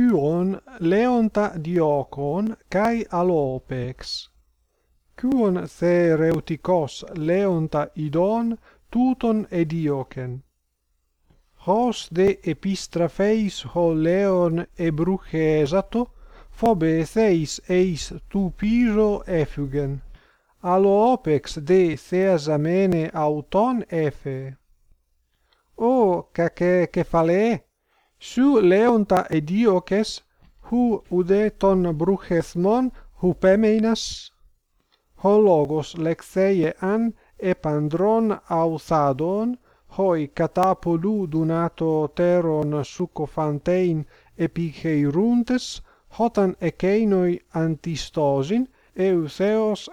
Kyron, Leonta Diocon, kai Alopex. Kyron Thereuticos, Leonta Idon, Tuton edioken. Hos de epistrafeis ho Leon ebruche esato, phobe theis eis tu piso effugen. Alopex de theasamene auton efe. O cace cephale, Σου λέοντα εδίωκες, χου ουδέ των μπρουχεθμών χουπέμεινας, ο λόγος λεξέιε αν επανδρών αυθάδων, hoi κατά πολλού δουνάτο τέρον σουκοφαντέιν hotan όταν εκείνοι αντιστόζιν, εου Θεός.